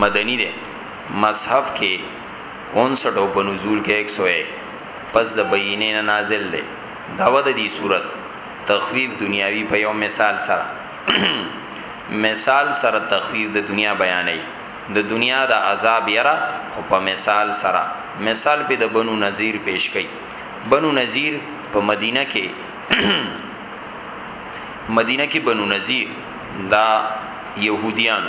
مدنی دی مصحف کی انسټ او په نزول کی ایک سو ایک پس د بینه نه نازل دی دعوه د دی صورت تخویف دنیاوی په یو مثال سره مثال سره تخویف د دنیا بیانی د دنیا د عذاب یره خو په مثال سره مثال په د بنو نذیر پیش کئ بنو نذیر په مدینه کی مدینه کی بنو نذیر دا یهودیان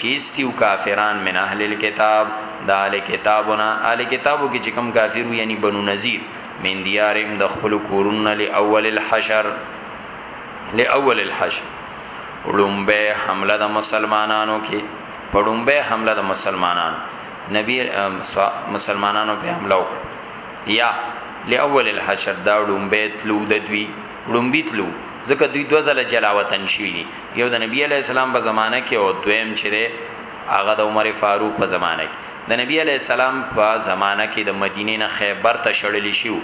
چیت تیو کافران من اهل الکتاب د اهل کتابو نه اهل کتابو کې چې کوم کافر وي یعنی بنو نذیر من دیارهم د خپل کورونو نه لاول الحشر لاول الحشر ړومبه حمله د مسلمانانو کې پړومبه حمله د مسلمانانو نبی مسلمانانو په حمله وکړه یا لاول الحشر دا ړومبه تلو د دوی ړومبی تلو ځکه دوی دوه ځله جلاوطن شوی دي یو د نبی علیه السلام په زمانه کې او دویم چې دی هغه د عمر فاروق په زمانه کې. د نبی علیه السلام په زمانه کې د مدینې نه خیبر ته شړلي شوي وو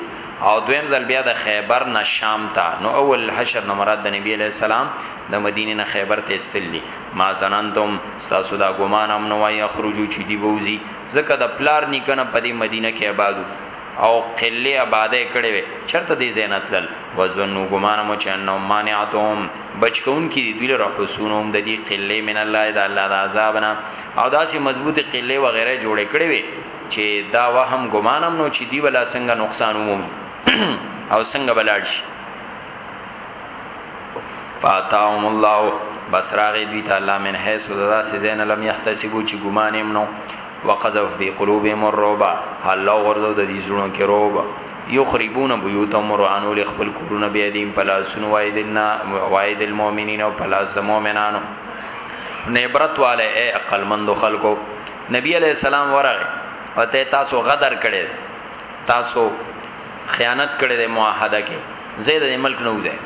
او دویم ځل بیا د خیبر نه شام ته، نو اول الحشر نه مراد د نبی علیه السلام د مدینې نه خیبر ته ایستل دي، ما ظننتم ستاسو دا ګمان هم نه وو ان یخرجو چې دوی به وځي، ځکه د پلار نیکه نه په دې مدینه کې اباد وو. او قلې ابادۍ کړې وې چرته دې ځای نه تلل، وظنوا ګمان مو چې انهم مانعتهم بچ کوونکي دي دوی لره حصونهم د دې قلې من الله د الله د عذاب نه او داسې مضبوطې قلې وغیره یې جوړې کړې وې چې دا وهم ګمان هم نه و چې دوی به لا څنګه نقصان ومومي او څنګه به لاړ شي. فاتاهم الله بس راغی دوی ته الله من حیث د داسې ځای نه لم یحتسبو چې ګمان یې هم نه و. وقذف فی قلوبهم الرعب الله وغورځوه د دوی زړونو کې رعب یخربون بیوتهم ورانول خپل کورونه بأیدیهم په لاسونو وایدلنا واید المؤمنین او په لاس د مؤمنانو نه عبرت والے اے عقل مند خلکو نبی علیہ السلام ورغه او ته تاسو غدر کړي تاسو خیانت کړي د معاهده کې زید د ملک نه وځي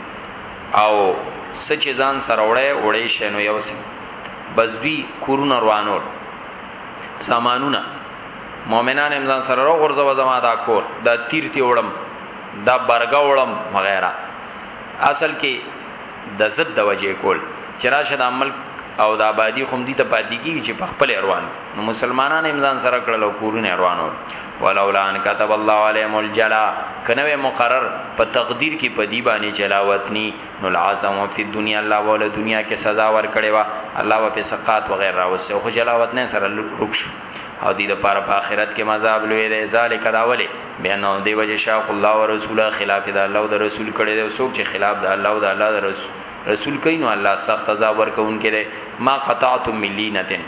او سچ ځان سره وړي وړي شنو یو سي بس دوی کورونه روانول سامانونه مؤمنان امزان سره رو غرزو زما دا کور دا تیر تی وړم دا برګه وړم وغیرہ اصل کې د ضد د وجې کول چې راشه د ملک او د آبادی خوم دي ته پاتې کیږي چې په خپل روان نو مسلمانان امزان سره کړل او کورونه روانو ولولا ان كتب الله عليهم الجلا کنه مقرر په تقدیر کې په دی باندې جلاوتنی نو العظم فی الدنیا الله به له دنیا کې سزا ورکړې وه الله به په سقات وغیر راوسته خو جلاوت نه سره لوک شو او دې لپاره په آخرت کې مذاب لوی دی ذالک دا ولی بیان دی وجه شاق الله او رسوله خلاف د الله او د رسول کړي دی څوک چې خلاف د الله او د الله د رسول رسول کین نو الله سخت عذاب ورکون کړي ما قطعتم ملینتن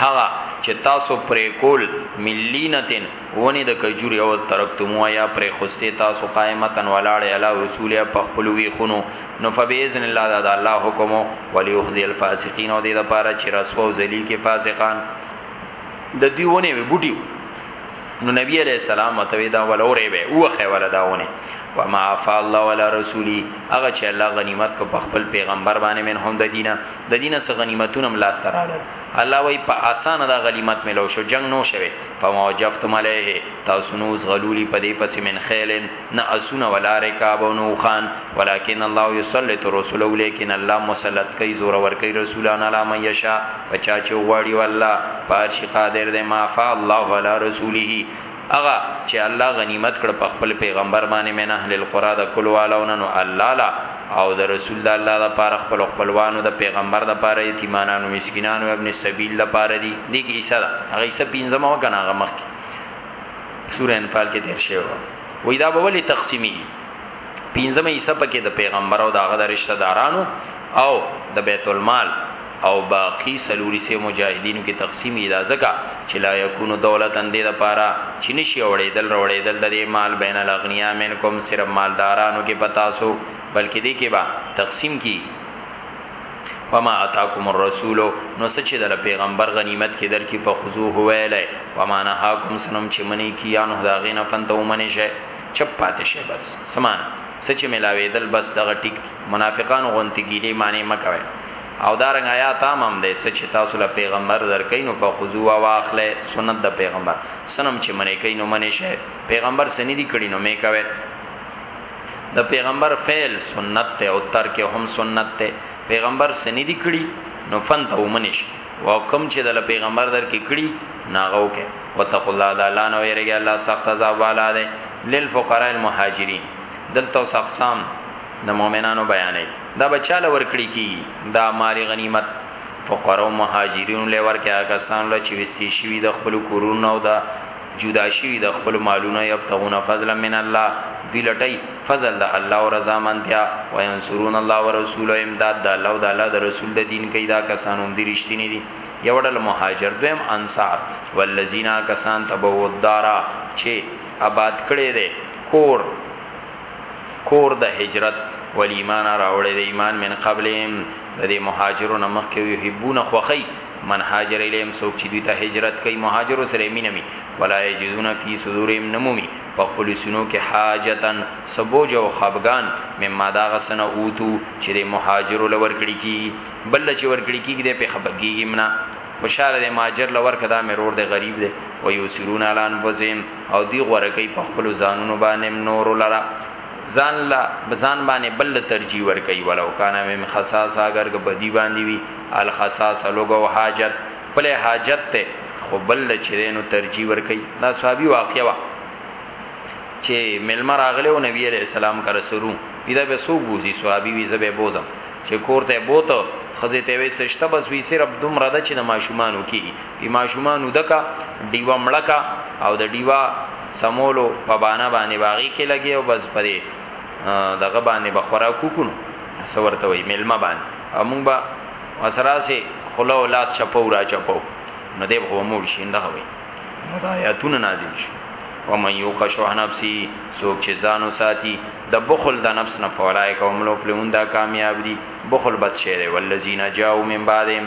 هغه چې تاسو پرې کول ملینتن ونې د کجورې او ترکتموها یا پرېښوستې تاسو قائمتاً ولاړې علی اصولها په خپلو ویخونو نو فبإذن الله دا د الله حکم ؤ وليخزي الفاسقین او دې لپاره چې رسوا او ذلیل کړي فاسقان د دوی ونې وې بوټي وو نو نبی علیہ السلام متوی دا ول اورې به اوخه ول داونه وما افا الله ولا رسولي هغه چې الله غنیمت کو په خپل پیغمبر باندې من هم د دینه د دینه څخه غنیمتونه ملاستراله الله وایي، په اسانه دا غنیمت ملو شو، جنګ نو شوی، فما وجفتم علیه، تاسو نو ځغلولي په دې پسې، من خیل، نه اسونه ولا رکاب او نه اوښان، ولکن الله یسلط رسله، لیکن الله مسلط کوي، زورور کوي، رسولان علی من یشاء، په چا چې وغواړي، او الله په هر شي قادر دی، ما افاء الله علی رسوله، هغه چه الله غنیمت کړ په خپل پیغمبر باندې من اهل القری د کلو والو نه نو الله له او د رسول د الله لپاره خپلو خپلوانو د پیغمبر لپاره یتیمانانو مسکینانو ابن السبیل لپاره دي دې کې حصه ده هغه حصه پنځمه وه کنه هغه مخکې سوره انفال کې تیر شوی وه وای دا به ولې تقسیمي پنځمه حصہ پکې د پیغمبر او داغه د رشتہ دارانو او د بیت المال او باقی څلور حصې مجاهدینو کې تقسیم دي دا ځکه چې لا یکون دولتا دې لپاره چې نه شي اوړېدل راوړېدل د دې مال بین الاغنیا منکم صرف مالدارانو کې په تاسو بلکې دې کې به تقسیم کېږي وما اتاکم الرسول نو څه چې د پیغمبر غنیمت کې درکې په خذوه ویلې وما نهاکم سنم چې منی کیانو دا غینه فنته ومنې شي چپ پاتې شي بس سمانه څه چې ملاوېدل بس دغه ټیک دي. منافقانو غونتې ګیلې مانې مه کوئ. او دا رنګ آیات عام هم دی، څه چې تاسو له پیغمبر درکوي نو فخذوه واخلئ، سنت د پیغمبر، څه نه هم چې منې کوي نو منې شئ، پیغمبر څه نه دي کړي نو مې کوئ. د پیغمبر فعل سنت دی او ترک یې هم سنت دی، پیغمبر څه نه دي کړي نو فنتهو منې شئ. او کوم چې د پیغمبر در کې کړي نو هغه وکړئ واتقوا الله د الله نه ویریږئ الله سخت عذاب والا دی للفقراء المهاجرین دلته اوس اقسام د مؤمنانو بیانوي دا به چاله ورکړي کی دا مال غنیمت فقراء مهاجرین له ورکه کسان له چې وستي شوی د خپل کورونو او د جدا شوي د خپلو مالونو یبتغون فضلا من الله دوی لټوي فضل د الله او رضامندتیا وینصرون الله ورسوله امداد د الله او د الله د رسول د دین کوي دا کسان هم دي رښتیني دي یوه ډله مهاجر دویم انصار والذین هغه کسان تبوؤ الدار چې اباد کړی دی کور کور د هجرت والایمان راوړی دی ایمان من قبلهم د دې مهاجرو نه مخکې یحبون خوښي من هاجر الیهم څوک چې دوی ته هجرت کوي مهاجرو سره مینه مي ولا یجدون فی صدورهم نه مومي په خپلو سینو کې حاجتا څه بوج او خپګان مما د هغه څه نه اوتو چې دی مهاجرو له ورکړي کیږي بل له چې ورکړي کیږي دی پرې خپه کیږي هم نه خوشحاله دی مهاجر له ورکړه دا مې ورور دی غریب دی ویؤثرون علی انفسهم او دوی غوره کوي په خپلو ځانونو باندې هم نورو لره ځان له ځان باندې بل له ترجیح ورکوي ولو کان بهم خصاصه اګر که په دوی باندې وي الخصاصه لوګ او حاجت پلی حاجت ته خو بل له چې دی نو ترجیح ورکوي دا صحابي واقعه وه چې ملما راغلی او نبی علیه السلام کره سرو وی دا به څوک بوزي صحابي وی زه به بوزم چې کور ته بوته خزه ته وې سشته بس وی صرف دومره ده چې د ماشومانو کېږي وی ماشومانو دکا ډیوه مړکا او د ډیوه سمولو په بانه باندې باغی کې لګي او بس پرې دغه باندې بخورا کوکونو څه ورته وایي میلمه باندې او موږ به ورسره هسې خوله او لاس چپو را چپو نو دی به خو به موړ شي دغه وایي نو دا ایاتونه نازل شو ومن یوق شح نفسه څوک چې ځان وساتي د بخل د نفس نه فاولئک هم المفلحون دا کامیاب دي بخل بد شی دی والذین جاءوا من بعدهم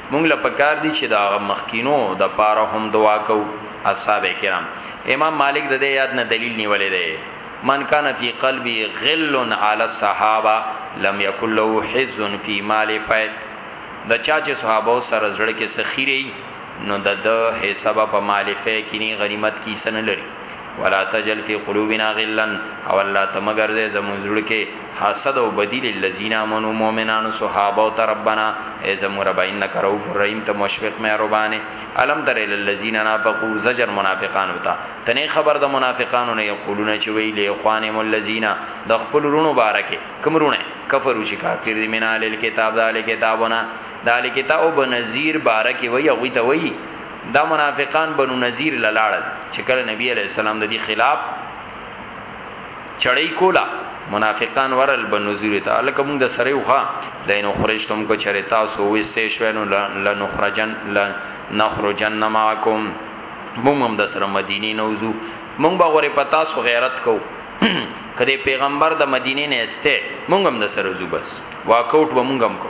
مونږ له پکار دي چې د هغه مخکینو د پاره هم دعا کوو، اصحابه کرام، امام مالک د دې ایات نه دلیل نیولی دی، من کان فی قلبه غل علی الصحابه لم یکن له حظ فی مال فیت، د چا چې صحابو سره زړه کې څه خیره وي نو د ده حصه به په مال فی کې نی، غنیمت کې حصه نه لري. ولا تجعل فی قلوبنا غلا او الله ته مه ګرځه زموږ زړه کې حسد او بدي للذین آمنوا مؤمنانو صحابو ته ربنا ای زموږ ربه انک رؤف رحیم ته مشفق مهربان یې الم تر الی الذین نافقوا زجر منافقانو ته ته نه یې خبر د منافقانو نه یقولون چې وایي لاخوانهم الذین د خپل وروڼو باره کې کوم وروڼه کفروا چې کافر دي من اهل الکتاب د اهل کتابو نه د اهل کتابو بنظیر باره کې وایي هغوی ته وایي دا منافقان بنو نضیر له لاړل چه کله نبی علیه السلام ددی خلاف چړی کوله منافقان ورل بنو نضیر ته الکه مونږ درسره یو ښه لئن اخرجتم که چره تاسو وسته شوی نو لنخرجن لنخرجن معکم مونږ هم درسره مدینی نه وزو مونږ به غوره په تاسو غیرت کو که د پیغمبر د مدینی نه استه مونږ هم درسره زو بس واکوټ به مونږ هم کو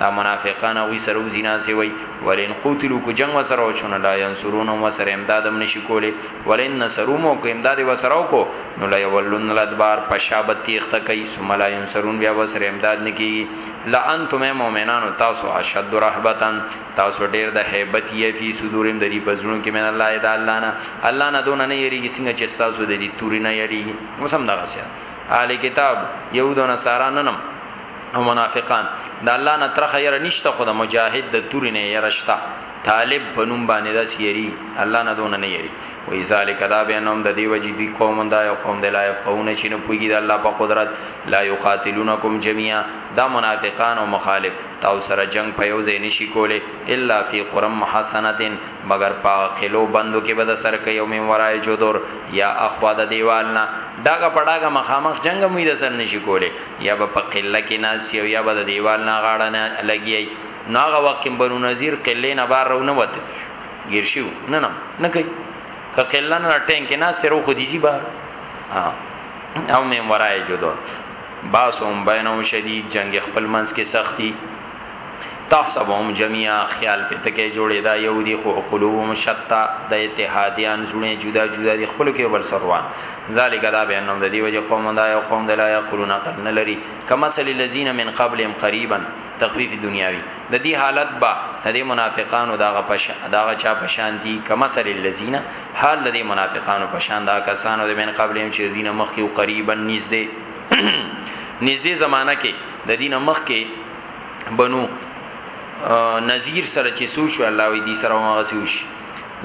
دا منافقان هغوی سره وزی ناسی وایی ولئن قوتلو که جنګ ورسره وشو نو لا ینصرونهم ورسره امداد هم نشی کولی ولئن نصروهم او که امداد یې ورسره وکړو نو لیولن الادبار په شا به تیښته کوی ثم لا ینصرون بیا به ورسره امداد نه کیږی لانتم ای مؤمنانو تاسو اشد رهبة تاسو ډیر د هیبت یی فی صدورهم د دوی په زړونو کی من الله د الله نه الله نه دونه نه یریږی څنګه چه ستاسو د دی توری نه یریږی اوس هم دغسی ده اهل کتاب یهود او نصارا نن هم او منافقان د الله نه ترخه يره نشته خو د مجاهد د تورې نه يره شته طالب په نوم باندې داسې يريږي الله نه دونه نه يريږي وایي ذالک دا بأنهم ددې وجې دوی قوم دا یو قوم دی لا يفقهون چې نه پوهیږي د الله په قدرت لا يقاتلونکم جميعا دا منافقان او مخالف تاسو سره جنګ په یو ځای نشي کولی الا فی قری محصنة مګر په هغه قلعو بندو کې به درسره کوي او من وراء جدر یا اخوا د دیوال نه ډاګه په ډاګه مخامخ جنګ هم دوی درسره نشي کولی. یا به په قله کې ناست وي او یا به د دیوال نه غاړه نه لګیاي نو هغه وخت کې بنو نذیر قله نه بار رو نه وتل ګیر شو نه نه نه کوي که قله نه ټینګ کې ناست رو خو دیږي بار او مې ورای جوړ باسو هم بینو شدید جنگ خپل منځ کې سختی تحسبهم جميعا خیال پې ته کې جوړې دا یو دي خو قلوبهم شتا د اتحادیان زړونه جدا جدا دي خپل کې بل سره روان ذالک دا بانهم د دې وجه قوم دا یو قوم د لا یعقلون عقل نه لري کمثل الذین من قبلهم قریبا تخفیف دنیاوی د دې حالت به د دې منافقانو دا غ پش دا غ چا پشان دي کمثل الذین حال د دې منافقانو پشان دا کسانو د من قبلهم چې دینه مخکې قریبا نږدې نږدې زمانہ کې د دین مخکې بنو نذیر سره چې سوشو الله وی دي سره ما سوش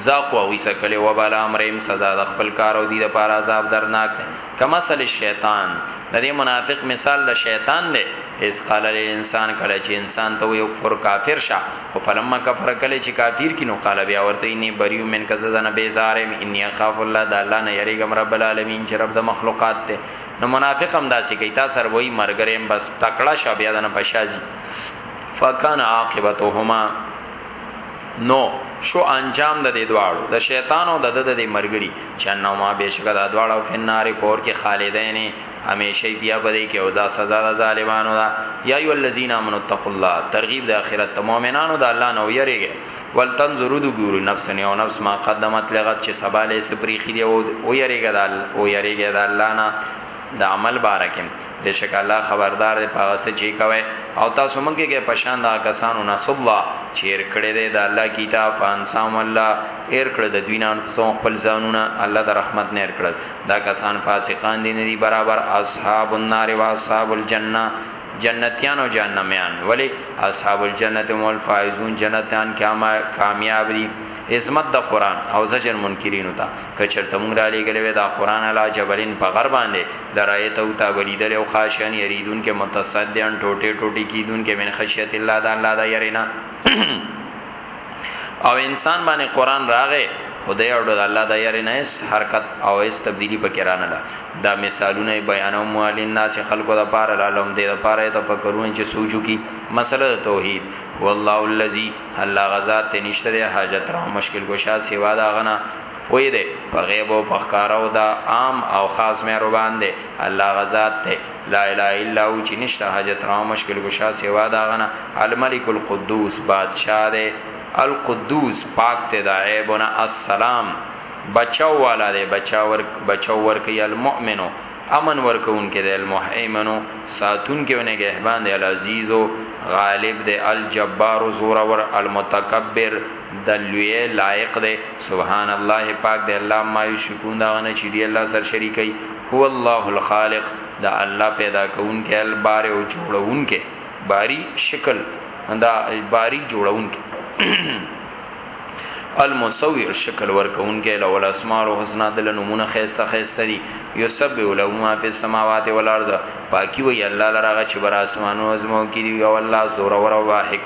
ذاق او ویسه کله و بل امرهم سزا د خپل کار او دي د پار عذاب درناک کما سل شیطان د دې منافق مثال د شیطان دی اس قال الانسان کله چې انسان ته یو کفر کافر شه او فلما کفر کله چې کافر کینو قال بیا ورته ني بریو من کذا نه بیزارم اني اخاف الله د الله نه یریګم رب العالمین چې رب د مخلوقات ته نو منافق هم داسې کوي تا سره وایي مرګرې يم بس تکړه شه بیا دنه په شا ځي فکان عاقبتهما نو شو انجام د دې دواړو د شیطان او د د دې مرګري چې نو ما بهشکه دا دواړو فنار پور کې خالدین همیشه بیا بده کې او دا سزا د ظالمانو دا یا ای الذین امنوا اتقوا الله ترغیب د اخرت مؤمنانو د الله نو یریږي ولتنظرو د ګوري نفس نه یو نفس ما قدمت لغد چې سبا لې څه پریخي دی او او یریګه د الله او یریګه د الله نه د عمل بارکم بشک الله خبردار دی پاغه څه چې کوي او تاسو مونږه کې پشان دا کسانو نه صبا چیر کړي دی د الله کتاب فانسام الله ایر کړ د دوینان څو خپل ځانونه الله د رحمت نه ایر کړ دا کسان فاسقان دي نه دي برابر اصحاب النار واصحاب الجنه جنتیان او جهنمیان ولی اصحاب الجنة هم الفائزون جنتیان کامیاب دی عظمت د قرآن او زجر منکرینو ته که چرته مونږ رالیږلی وی دا قرآن علی جبل په غر باندی لرایته تا به لیدلی او خاشعا یریدونکی متصدعا ټوټی ټوټی کیدونکی من خشیت الله د الله د یری نه او انسان باندې قران راغې او د یړو د الله د یری نه اس حرکت او اس تبدیلی پکې رانه ده دا مثالونه بیانو موالین ناس خلقو د پاره لالم دې د پاره ته فکرونه چې سوچو کی مسله د توحید والله الذی الله غزا ته نشته حاجت را مشکل کوشا سیوا دا غنا پوی دی په غیب او په ښکارو دا عام او خاص مهربان دی الله غزاد ته لا اله الا هو چی نشته حاجت روا مشکل ګشا سوا د هغه نه الملک القدوس بادشاه دی القدوس پاک دی د عیبو نه السلام بچاؤ والا دی بچاؤ ورکوی المؤمن امن ورکوونکی دی المهیمن ساتونکی او نګهبان دی العزیز غالب دی الجبار زورور المتکبر د لویی لایق دی سبحان الله پاک دی الله عما یشرکون د هغه نه چی دوی الله سره شریک کوی. هو الله الخالق دا الله پیدا کوونکی البارع جوړوونکی باری شکل دا باری جوړوونکی المصور شکل ورکوونکی له الاسماء الحسنا د نمونه خيسته خيسته دي يسبح له ما في السماوات والارض پاکي وي الله لره چې بر اسمانو زمو کې دي او الله زوره ور او حکمت